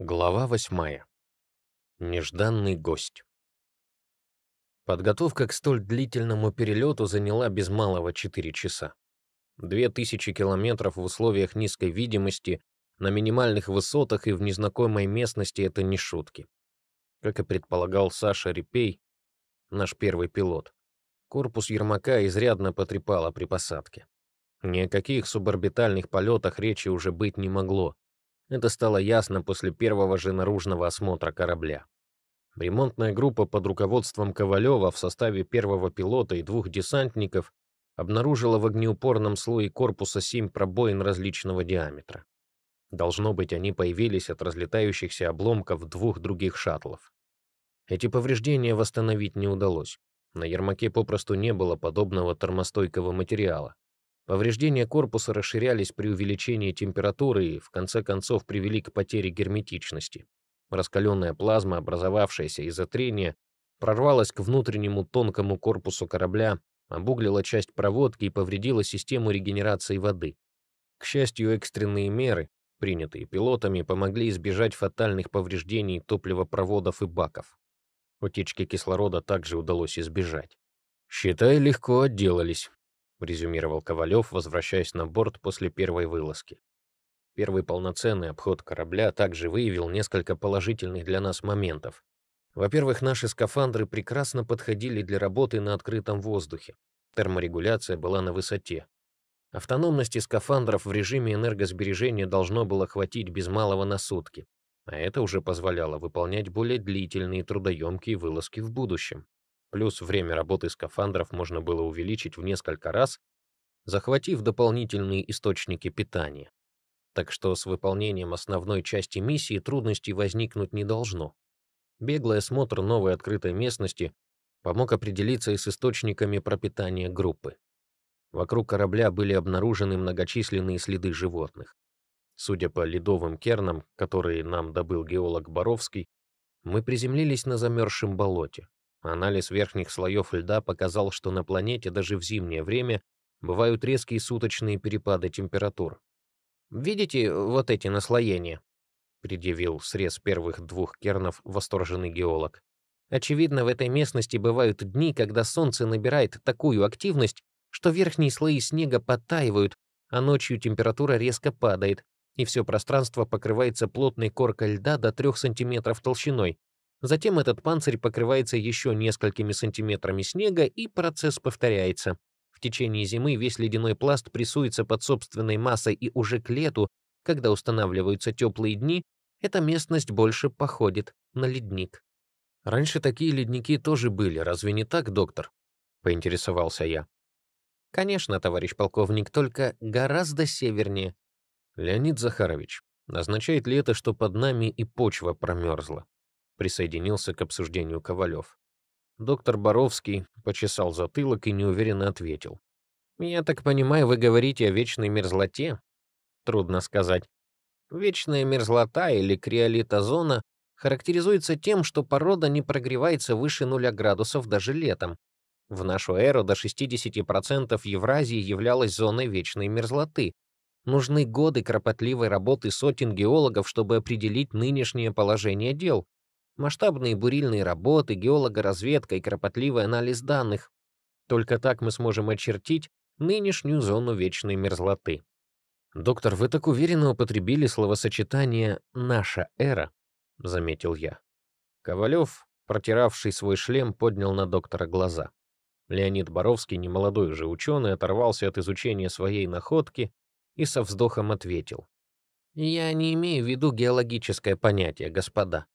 Глава восьмая. Нежданный гость. Подготовка к столь длительному перелету заняла без малого 4 часа. Две тысячи километров в условиях низкой видимости, на минимальных высотах и в незнакомой местности — это не шутки. Как и предполагал Саша Репей, наш первый пилот, корпус Ермака изрядно потрепало при посадке. Ни о каких суборбитальных полетах речи уже быть не могло. Это стало ясно после первого же наружного осмотра корабля. Ремонтная группа под руководством Ковалева в составе первого пилота и двух десантников обнаружила в огнеупорном слое корпуса семь пробоин различного диаметра. Должно быть, они появились от разлетающихся обломков двух других шаттлов. Эти повреждения восстановить не удалось. На Ермаке попросту не было подобного термостойкого материала. Повреждения корпуса расширялись при увеличении температуры и, в конце концов, привели к потере герметичности. Раскаленная плазма, образовавшаяся из-за трения, прорвалась к внутреннему тонкому корпусу корабля, обуглила часть проводки и повредила систему регенерации воды. К счастью, экстренные меры, принятые пилотами, помогли избежать фатальных повреждений топливопроводов и баков. Утечки кислорода также удалось избежать. «Считай, легко отделались», — резюмировал Ковалев, возвращаясь на борт после первой вылазки. Первый полноценный обход корабля также выявил несколько положительных для нас моментов. Во-первых, наши скафандры прекрасно подходили для работы на открытом воздухе. Терморегуляция была на высоте. Автономности скафандров в режиме энергосбережения должно было хватить без малого на сутки, а это уже позволяло выполнять более длительные трудоемкие вылазки в будущем. Плюс время работы скафандров можно было увеличить в несколько раз, захватив дополнительные источники питания. Так что с выполнением основной части миссии трудностей возникнуть не должно. Беглый осмотр новой открытой местности помог определиться и с источниками пропитания группы. Вокруг корабля были обнаружены многочисленные следы животных. Судя по ледовым кернам, которые нам добыл геолог Боровский, мы приземлились на замерзшем болоте. Анализ верхних слоев льда показал, что на планете даже в зимнее время бывают резкие суточные перепады температур. «Видите вот эти наслоения?» — предъявил срез первых двух кернов восторженный геолог. «Очевидно, в этой местности бывают дни, когда солнце набирает такую активность, что верхние слои снега подтаивают, а ночью температура резко падает, и все пространство покрывается плотной коркой льда до 3 сантиметров толщиной. Затем этот панцирь покрывается еще несколькими сантиметрами снега, и процесс повторяется. В течение зимы весь ледяной пласт прессуется под собственной массой, и уже к лету, когда устанавливаются теплые дни, эта местность больше походит на ледник. Раньше такие ледники тоже были, разве не так, доктор? Поинтересовался я. Конечно, товарищ полковник, только гораздо севернее. Леонид Захарович, означает ли это, что под нами и почва промерзла? Присоединился к обсуждению Ковалев. Доктор Боровский почесал затылок и неуверенно ответил. «Я так понимаю, вы говорите о вечной мерзлоте?» Трудно сказать. Вечная мерзлота или криолитозона характеризуется тем, что порода не прогревается выше нуля градусов даже летом. В нашу эру до 60% Евразии являлась зоной вечной мерзлоты. Нужны годы кропотливой работы сотен геологов, чтобы определить нынешнее положение дел масштабные бурильные работы, геологоразведка и кропотливый анализ данных. Только так мы сможем очертить нынешнюю зону вечной мерзлоты. «Доктор, вы так уверенно употребили словосочетание «наша эра», — заметил я. Ковалев, протиравший свой шлем, поднял на доктора глаза. Леонид Боровский, немолодой уже ученый, оторвался от изучения своей находки и со вздохом ответил. «Я не имею в виду геологическое понятие, господа.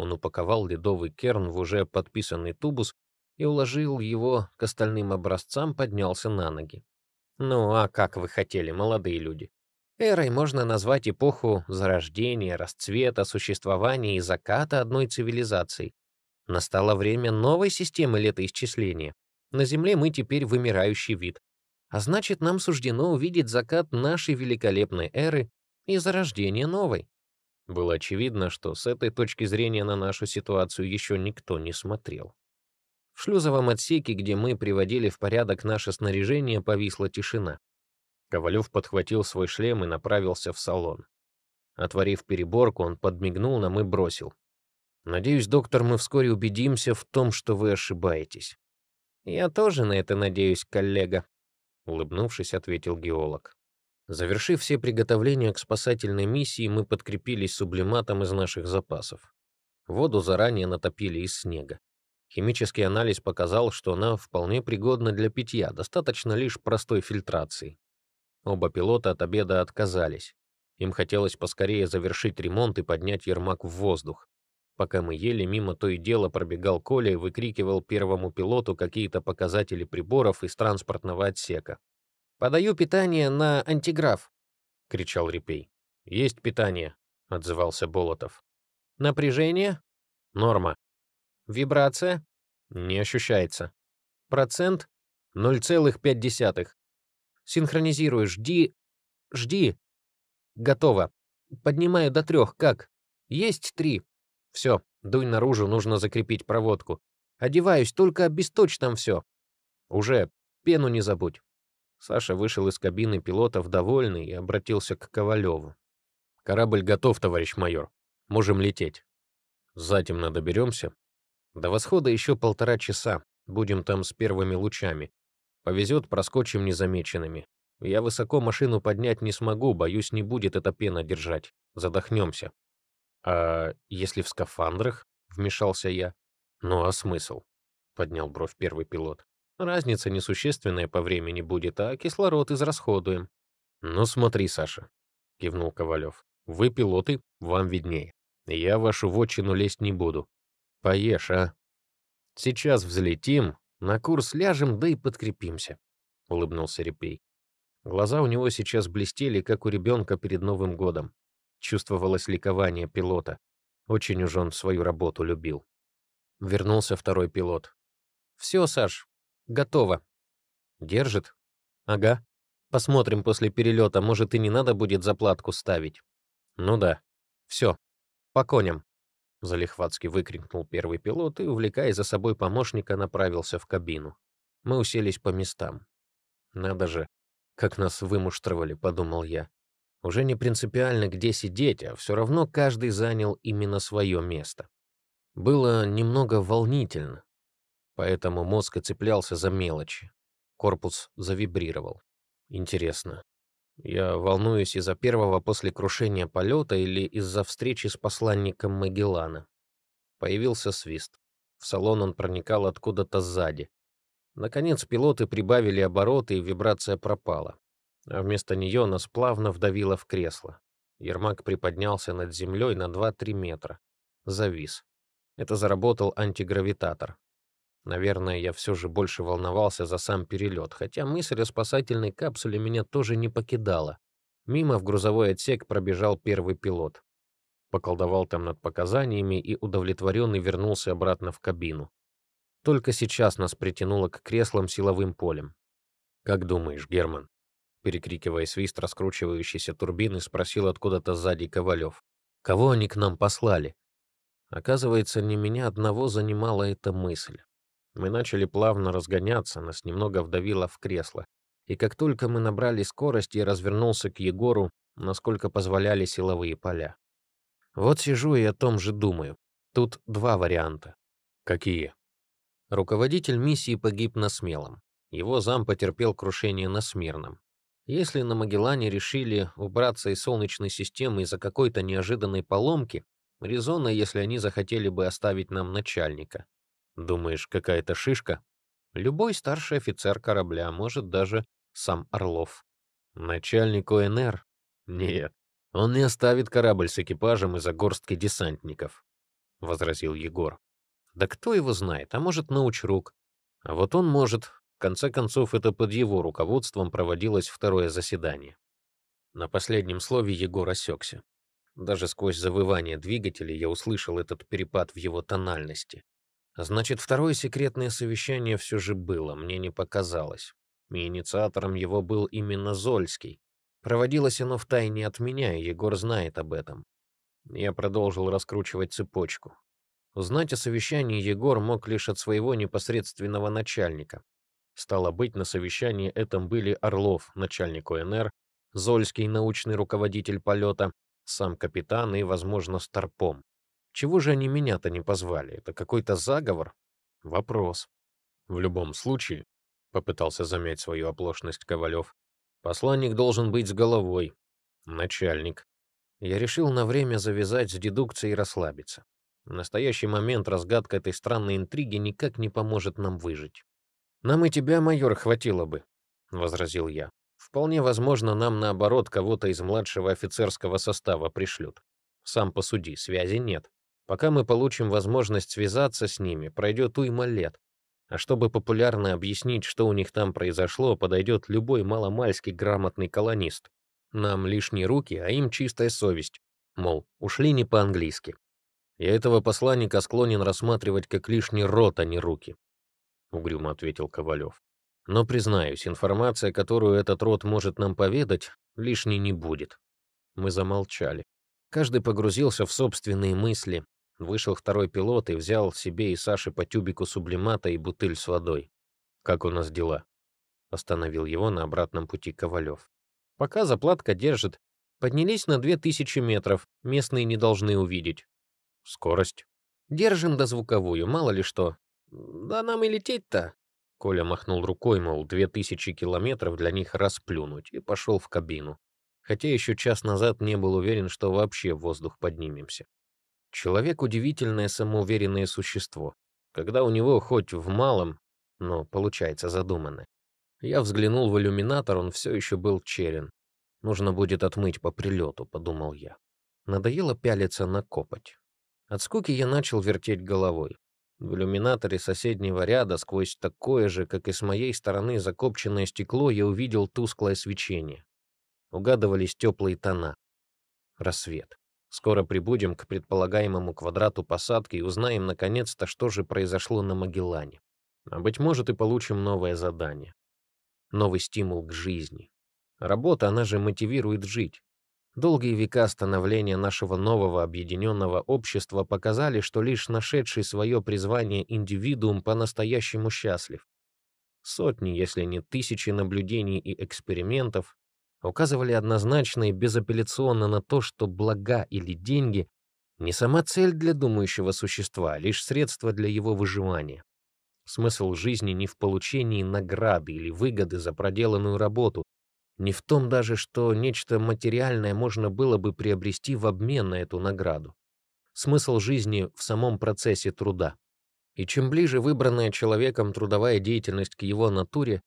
Он упаковал ледовый керн в уже подписанный тубус и уложил его к остальным образцам, поднялся на ноги. Ну, а как вы хотели, молодые люди? Эрой можно назвать эпоху зарождения, расцвета, существования и заката одной цивилизации. Настало время новой системы летоисчисления. На Земле мы теперь вымирающий вид. А значит, нам суждено увидеть закат нашей великолепной эры и зарождение новой. Было очевидно, что с этой точки зрения на нашу ситуацию еще никто не смотрел. В шлюзовом отсеке, где мы приводили в порядок наше снаряжение, повисла тишина. Ковалев подхватил свой шлем и направился в салон. Отворив переборку, он подмигнул нам и бросил. «Надеюсь, доктор, мы вскоре убедимся в том, что вы ошибаетесь». «Я тоже на это надеюсь, коллега», — улыбнувшись, ответил геолог. Завершив все приготовления к спасательной миссии, мы подкрепились сублиматом из наших запасов. Воду заранее натопили из снега. Химический анализ показал, что она вполне пригодна для питья, достаточно лишь простой фильтрации. Оба пилота от обеда отказались. Им хотелось поскорее завершить ремонт и поднять Ермак в воздух. Пока мы ели, мимо то и дело пробегал Коля и выкрикивал первому пилоту какие-то показатели приборов из транспортного отсека. «Подаю питание на антиграф», — кричал Репей. «Есть питание», — отзывался Болотов. «Напряжение?» «Норма». «Вибрация?» «Не ощущается». «Процент?» «0,5». «Синхронизирую. Жди. Жди». «Готово. Поднимаю до трех. Как?» «Есть три». «Все, дуй наружу, нужно закрепить проводку. Одеваюсь, только обесточь там все». «Уже. Пену не забудь». Саша вышел из кабины пилотов довольный и обратился к Ковалеву. «Корабль готов, товарищ майор. Можем лететь. Затемно доберемся. До восхода еще полтора часа. Будем там с первыми лучами. Повезет, проскочим незамеченными. Я высоко машину поднять не смогу, боюсь, не будет эта пена держать. Задохнемся. А если в скафандрах? Вмешался я. Ну а смысл? Поднял бровь первый пилот. Разница несущественная по времени будет, а кислород израсходуем. Ну смотри, Саша, кивнул Ковалев. Вы пилоты, вам виднее. Я в вашу вотчину лезть не буду. Поешь, а? Сейчас взлетим, на курс ляжем, да и подкрепимся, улыбнулся Репей. Глаза у него сейчас блестели, как у ребенка перед Новым годом. Чувствовалось ликование пилота. Очень уж он свою работу любил. Вернулся второй пилот. «Все, Саш, Готово. Держит? Ага. Посмотрим после перелета, может и не надо будет заплатку ставить. Ну да. Все. По коням. Залихватски выкрикнул первый пилот и, увлекая за собой помощника, направился в кабину. Мы уселись по местам. Надо же, как нас вымуштровали, подумал я. Уже не принципиально, где сидеть, а все равно каждый занял именно свое место. Было немного волнительно, поэтому мозг и цеплялся за мелочи. Корпус завибрировал. Интересно, я волнуюсь из-за первого после крушения полета или из-за встречи с посланником Магеллана? Появился свист. В салон он проникал откуда-то сзади. Наконец пилоты прибавили обороты, и вибрация пропала. А вместо нее нас плавно вдавило в кресло. Ермак приподнялся над землей на 2-3 метра. Завис. Это заработал антигравитатор. Наверное, я все же больше волновался за сам перелет, хотя мысль о спасательной капсуле меня тоже не покидала. Мимо в грузовой отсек пробежал первый пилот. Поколдовал там над показаниями и удовлетворенный вернулся обратно в кабину. Только сейчас нас притянуло к креслам силовым полем. «Как думаешь, Герман?» Перекрикивая свист раскручивающейся турбины, спросил откуда-то сзади Ковалев. «Кого они к нам послали?» Оказывается, не меня одного занимала эта мысль. Мы начали плавно разгоняться, нас немного вдавило в кресло. И как только мы набрали скорость, я развернулся к Егору, насколько позволяли силовые поля. Вот сижу и о том же думаю. Тут два варианта. Какие? Руководитель миссии погиб на Смелом. Его зам потерпел крушение на Смирном. Если на Магеллане решили убраться из Солнечной системы из-за какой-то неожиданной поломки, резонно, если они захотели бы оставить нам начальника. Думаешь, какая-то шишка? Любой старший офицер корабля, может, даже сам Орлов. Начальник ОНР? Нет, он не оставит корабль с экипажем из-за горстки десантников, — возразил Егор. Да кто его знает, а может, научрук. А вот он может. В конце концов, это под его руководством проводилось второе заседание. На последнем слове Егор осекся. Даже сквозь завывание двигателя я услышал этот перепад в его тональности. Значит, второе секретное совещание все же было, мне не показалось. И инициатором его был именно Зольский. Проводилось оно втайне от меня, и Егор знает об этом. Я продолжил раскручивать цепочку. Узнать о совещании Егор мог лишь от своего непосредственного начальника. Стало быть, на совещании этом были Орлов, начальник ОНР, Зольский, научный руководитель полета, Сам капитан и, возможно, Старпом. Чего же они меня-то не позвали? Это какой-то заговор? Вопрос. В любом случае, — попытался замять свою оплошность Ковалев, — посланник должен быть с головой. Начальник. Я решил на время завязать с дедукцией и расслабиться. В настоящий момент разгадка этой странной интриги никак не поможет нам выжить. «Нам и тебя, майор, хватило бы», — возразил я. «Вполне возможно, нам, наоборот, кого-то из младшего офицерского состава пришлют. Сам посуди, связи нет. Пока мы получим возможность связаться с ними, пройдет уйма лет. А чтобы популярно объяснить, что у них там произошло, подойдет любой маломальский грамотный колонист. Нам лишние руки, а им чистая совесть. Мол, ушли не по-английски. Я этого посланника склонен рассматривать как лишний рот, а не руки. — угрюмо ответил Ковалев. «Но, признаюсь, информация, которую этот род может нам поведать, лишней не будет». Мы замолчали. Каждый погрузился в собственные мысли. Вышел второй пилот и взял себе и Саше по тюбику сублимата и бутыль с водой. «Как у нас дела?» Остановил его на обратном пути Ковалев. «Пока заплатка держит. Поднялись на две тысячи метров. Местные не должны увидеть». «Скорость?» «Держим до звуковую, мало ли что. «Да нам и лететь-то!» Коля махнул рукой, мол, две тысячи километров для них расплюнуть, и пошел в кабину. Хотя еще час назад не был уверен, что вообще в воздух поднимемся. Человек — удивительное самоуверенное существо. Когда у него хоть в малом, но получается задуманное. Я взглянул в иллюминатор, он все еще был черен. Нужно будет отмыть по прилету, подумал я. Надоело пялиться на копоть. От скуки я начал вертеть головой. В иллюминаторе соседнего ряда, сквозь такое же, как и с моей стороны, закопченное стекло, я увидел тусклое свечение. Угадывались теплые тона. Рассвет. Скоро прибудем к предполагаемому квадрату посадки и узнаем, наконец-то, что же произошло на Магеллане. А, быть может, и получим новое задание. Новый стимул к жизни. Работа, она же мотивирует жить. Долгие века становления нашего нового объединенного общества показали, что лишь нашедший свое призвание индивидуум по-настоящему счастлив. Сотни, если не тысячи наблюдений и экспериментов указывали однозначно и безапелляционно на то, что блага или деньги не сама цель для думающего существа, а лишь средство для его выживания. Смысл жизни не в получении награды или выгоды за проделанную работу, не в том даже, что нечто материальное можно было бы приобрести в обмен на эту награду. Смысл жизни в самом процессе труда. И чем ближе выбранная человеком трудовая деятельность к его натуре,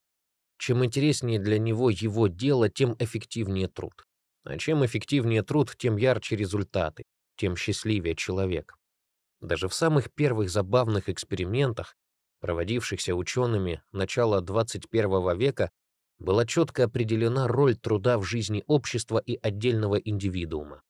чем интереснее для него его дело, тем эффективнее труд. А чем эффективнее труд, тем ярче результаты, тем счастливее человек. Даже в самых первых забавных экспериментах, проводившихся учеными начала 21 века, была четко определена роль труда в жизни общества и отдельного индивидуума.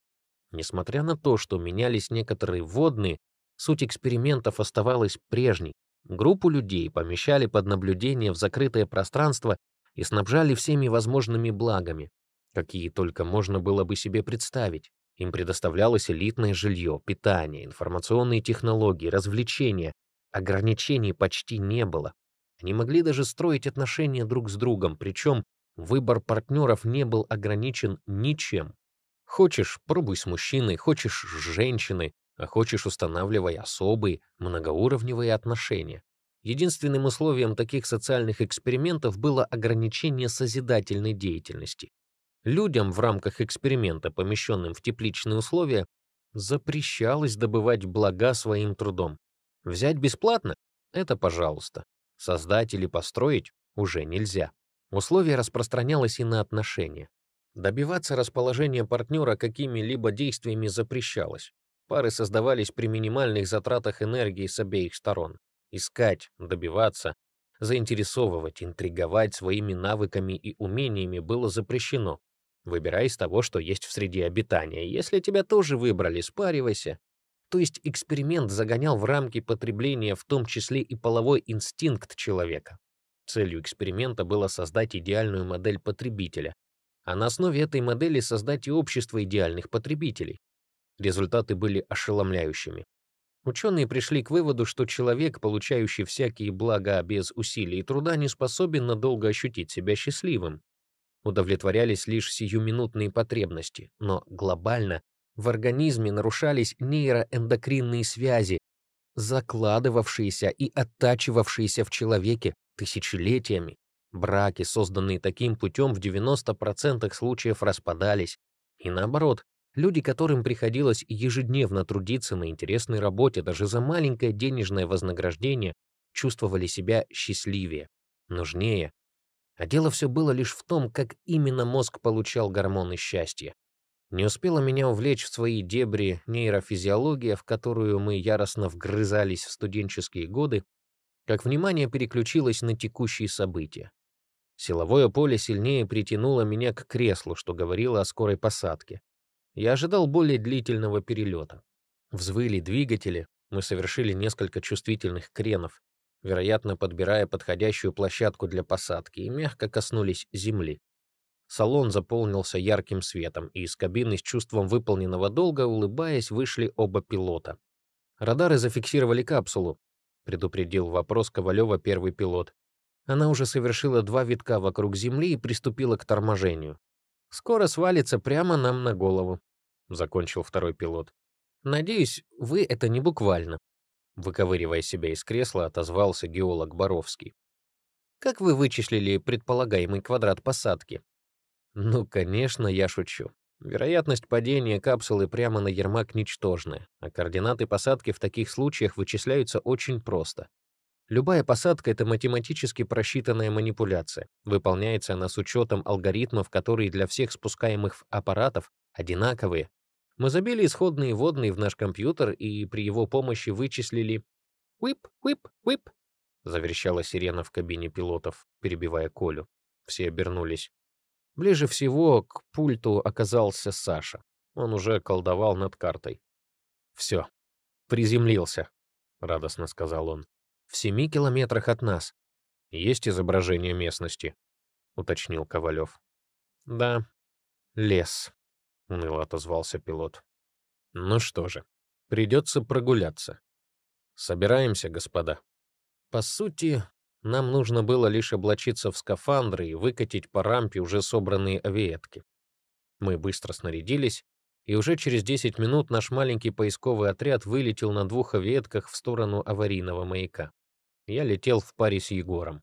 Несмотря на то, что менялись некоторые водные, суть экспериментов оставалась прежней. Группу людей помещали под наблюдение в закрытое пространство и снабжали всеми возможными благами, какие только можно было бы себе представить. Им предоставлялось элитное жилье, питание, информационные технологии, развлечения. Ограничений почти не было. Они могли даже строить отношения друг с другом, причем выбор партнеров не был ограничен ничем. Хочешь — пробуй с мужчиной, хочешь — с женщиной, а хочешь — устанавливай особые, многоуровневые отношения. Единственным условием таких социальных экспериментов было ограничение созидательной деятельности. Людям в рамках эксперимента, помещенным в тепличные условия, запрещалось добывать блага своим трудом. Взять бесплатно — это пожалуйста. Создать или построить уже нельзя. Условие распространялось и на отношения. Добиваться расположения партнера какими-либо действиями запрещалось. Пары создавались при минимальных затратах энергии с обеих сторон. Искать, добиваться, заинтересовывать, интриговать своими навыками и умениями было запрещено. Выбирай из того, что есть в среде обитания. Если тебя тоже выбрали, спаривайся. То есть эксперимент загонял в рамки потребления в том числе и половой инстинкт человека. Целью эксперимента было создать идеальную модель потребителя, а на основе этой модели создать и общество идеальных потребителей. Результаты были ошеломляющими. Ученые пришли к выводу, что человек, получающий всякие блага без усилий и труда, не способен надолго ощутить себя счастливым. Удовлетворялись лишь сиюминутные потребности, но глобально В организме нарушались нейроэндокринные связи, закладывавшиеся и оттачивавшиеся в человеке тысячелетиями. Браки, созданные таким путем, в 90% случаев распадались. И наоборот, люди, которым приходилось ежедневно трудиться на интересной работе даже за маленькое денежное вознаграждение, чувствовали себя счастливее, нужнее. А дело все было лишь в том, как именно мозг получал гормоны счастья. Не успела меня увлечь в свои дебри нейрофизиология, в которую мы яростно вгрызались в студенческие годы, как внимание переключилось на текущие события. Силовое поле сильнее притянуло меня к креслу, что говорило о скорой посадке. Я ожидал более длительного перелета. Взвыли двигатели, мы совершили несколько чувствительных кренов, вероятно, подбирая подходящую площадку для посадки, и мягко коснулись земли. Салон заполнился ярким светом, и из кабины с чувством выполненного долга, улыбаясь, вышли оба пилота. «Радары зафиксировали капсулу», — предупредил вопрос Ковалева первый пилот. Она уже совершила два витка вокруг Земли и приступила к торможению. «Скоро свалится прямо нам на голову», — закончил второй пилот. «Надеюсь, вы это не буквально», — выковыривая себя из кресла, отозвался геолог Боровский. «Как вы вычислили предполагаемый квадрат посадки?» «Ну, конечно, я шучу. Вероятность падения капсулы прямо на Ермак ничтожная, а координаты посадки в таких случаях вычисляются очень просто. Любая посадка — это математически просчитанная манипуляция. Выполняется она с учетом алгоритмов, которые для всех спускаемых аппаратов одинаковые. Мы забили исходные водные в наш компьютер и при его помощи вычислили «Уип, уип, уип», — заверещала сирена в кабине пилотов, перебивая Колю. Все обернулись. Ближе всего к пульту оказался Саша. Он уже колдовал над картой. «Все, приземлился», — радостно сказал он в семи километрах от нас. Есть изображение местности?» — уточнил Ковалев. «Да, лес», — уныло отозвался пилот. «Ну что же, придется прогуляться. Собираемся, господа». По сути, нам нужно было лишь облачиться в скафандры и выкатить по рампе уже собранные авиетки. Мы быстро снарядились, и уже через 10 минут наш маленький поисковый отряд вылетел на двух авиетках в сторону аварийного маяка. Я летел в паре с Егором.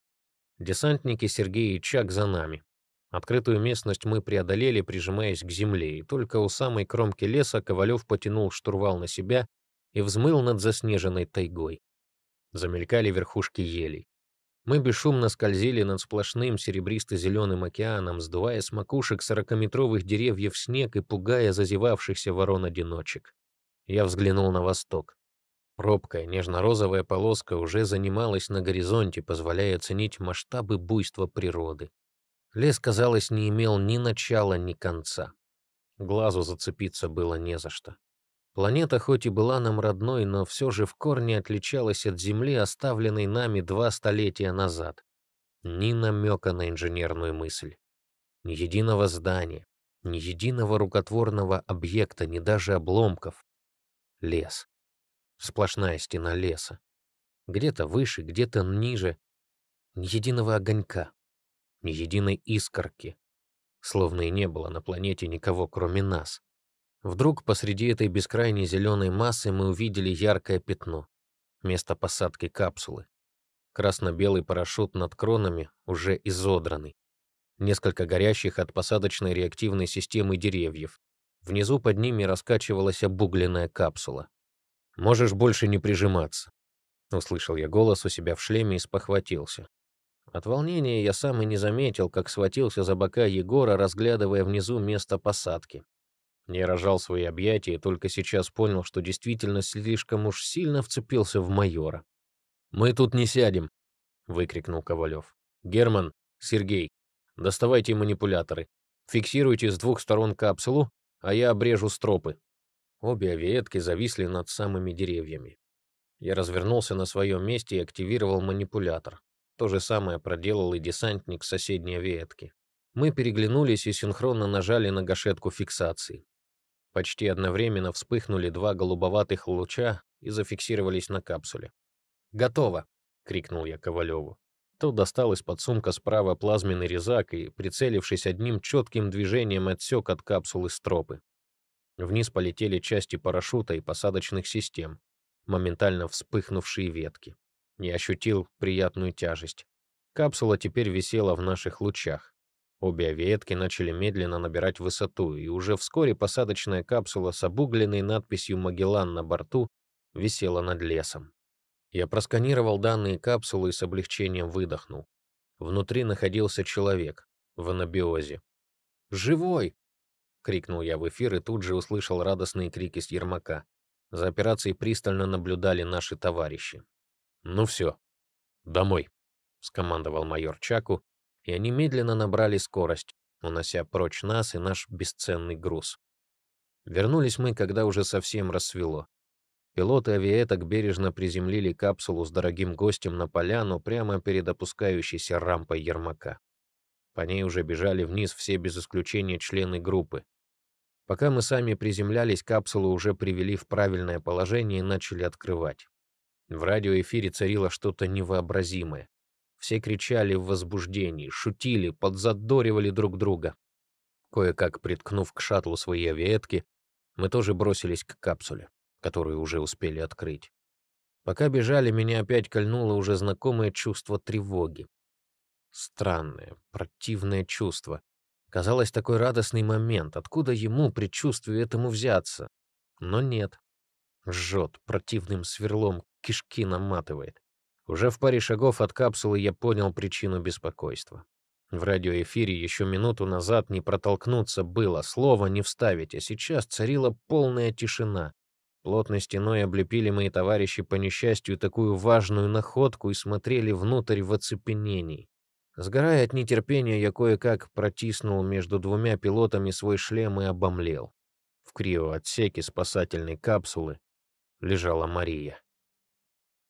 Десантники Сергей и Чак за нами. Открытую местность мы преодолели, прижимаясь к земле, и только у самой кромки леса Ковалев потянул штурвал на себя и взмыл над заснеженной тайгой. Замелькали верхушки елей. Мы бесшумно скользили над сплошным серебристо-зеленым океаном, сдувая с макушек сорокаметровых деревьев снег и пугая зазевавшихся ворон-одиночек. Я взглянул на восток. Робкая нежно-розовая полоска уже занималась на горизонте, позволяя оценить масштабы буйства природы. Лес, казалось, не имел ни начала, ни конца. Глазу зацепиться было не за что. Планета хоть и была нам родной, но все же в корне отличалась от Земли, оставленной нами два столетия назад. Ни намека на инженерную мысль. Ни единого здания, ни единого рукотворного объекта, ни даже обломков. Лес. Сплошная стена леса. Где-то выше, где-то ниже. Ни единого огонька, ни единой искорки. Словно и не было на планете никого, кроме нас. Вдруг посреди этой бескрайней зеленой массы мы увидели яркое пятно. Место посадки капсулы. Красно-белый парашют над кронами уже изодранный. Несколько горящих от посадочной реактивной системы деревьев. Внизу под ними раскачивалась обугленная капсула. «Можешь больше не прижиматься», — услышал я голос у себя в шлеме и спохватился. От волнения я сам и не заметил, как схватился за бока Егора, разглядывая внизу место посадки. Я рожал свои объятия и только сейчас понял, что действительно слишком уж сильно вцепился в майора. «Мы тут не сядем», — выкрикнул Ковалев. «Герман, Сергей, доставайте манипуляторы. Фиксируйте с двух сторон капсулу, а я обрежу стропы. Обе ветки зависли над самыми деревьями. Я развернулся на своем месте и активировал манипулятор. То же самое проделал и десантник соседней ветки. Мы переглянулись и синхронно нажали на гашетку фиксации. Почти одновременно вспыхнули два голубоватых луча и зафиксировались на капсуле. «Готово!» — крикнул я Ковалеву. Тот достал из-под сумка справа плазменный резак и, прицелившись одним четким движением, отсек от капсулы стропы. Вниз полетели части парашюта и посадочных систем, моментально вспыхнувшие ветки. Я ощутил приятную тяжесть. Капсула теперь висела в наших лучах. Обе авиетки начали медленно набирать высоту, и уже вскоре посадочная капсула с обугленной надписью «Магеллан» на борту висела над лесом. Я просканировал данные капсулы и с облегчением выдохнул. Внутри находился человек в анабиозе. «Живой!» — крикнул я в эфир и тут же услышал радостные крики с Ермака. За операцией пристально наблюдали наши товарищи. «Ну все, домой», — скомандовал майор Чаку, и они медленно набрали скорость, унося прочь нас и наш бесценный груз. Вернулись мы, когда уже совсем рассвело. Пилоты авиеток бережно приземлили капсулу с дорогим гостем на поляну прямо перед опускающейся рампой Ермака. По ней уже бежали вниз все без исключения члены группы. Пока мы сами приземлялись, капсулу уже привели в правильное положение и начали открывать. В радиоэфире царило что-то невообразимое. Все кричали в возбуждении, шутили, подзадоривали друг друга. Кое-как приткнув к шаттлу свои авиетки, мы тоже бросились к капсуле, которую уже успели открыть. Пока бежали, меня опять кольнуло уже знакомое чувство тревоги. Странное, противное чувство. Казалось, такой радостный момент. Откуда ему, предчувствию этому взяться? Но нет. Жжет, противным сверлом кишки наматывает. Уже в паре шагов от капсулы я понял причину беспокойства. В радиоэфире еще минуту назад не протолкнуться было, слова не вставить, а сейчас царила полная тишина. Плотной стеной облепили мои товарищи по несчастью такую важную находку и смотрели внутрь в оцепенении. Сгорая от нетерпения, я кое-как протиснул между двумя пилотами свой шлем и обомлел. В криоотсеке спасательной капсулы лежала Мария.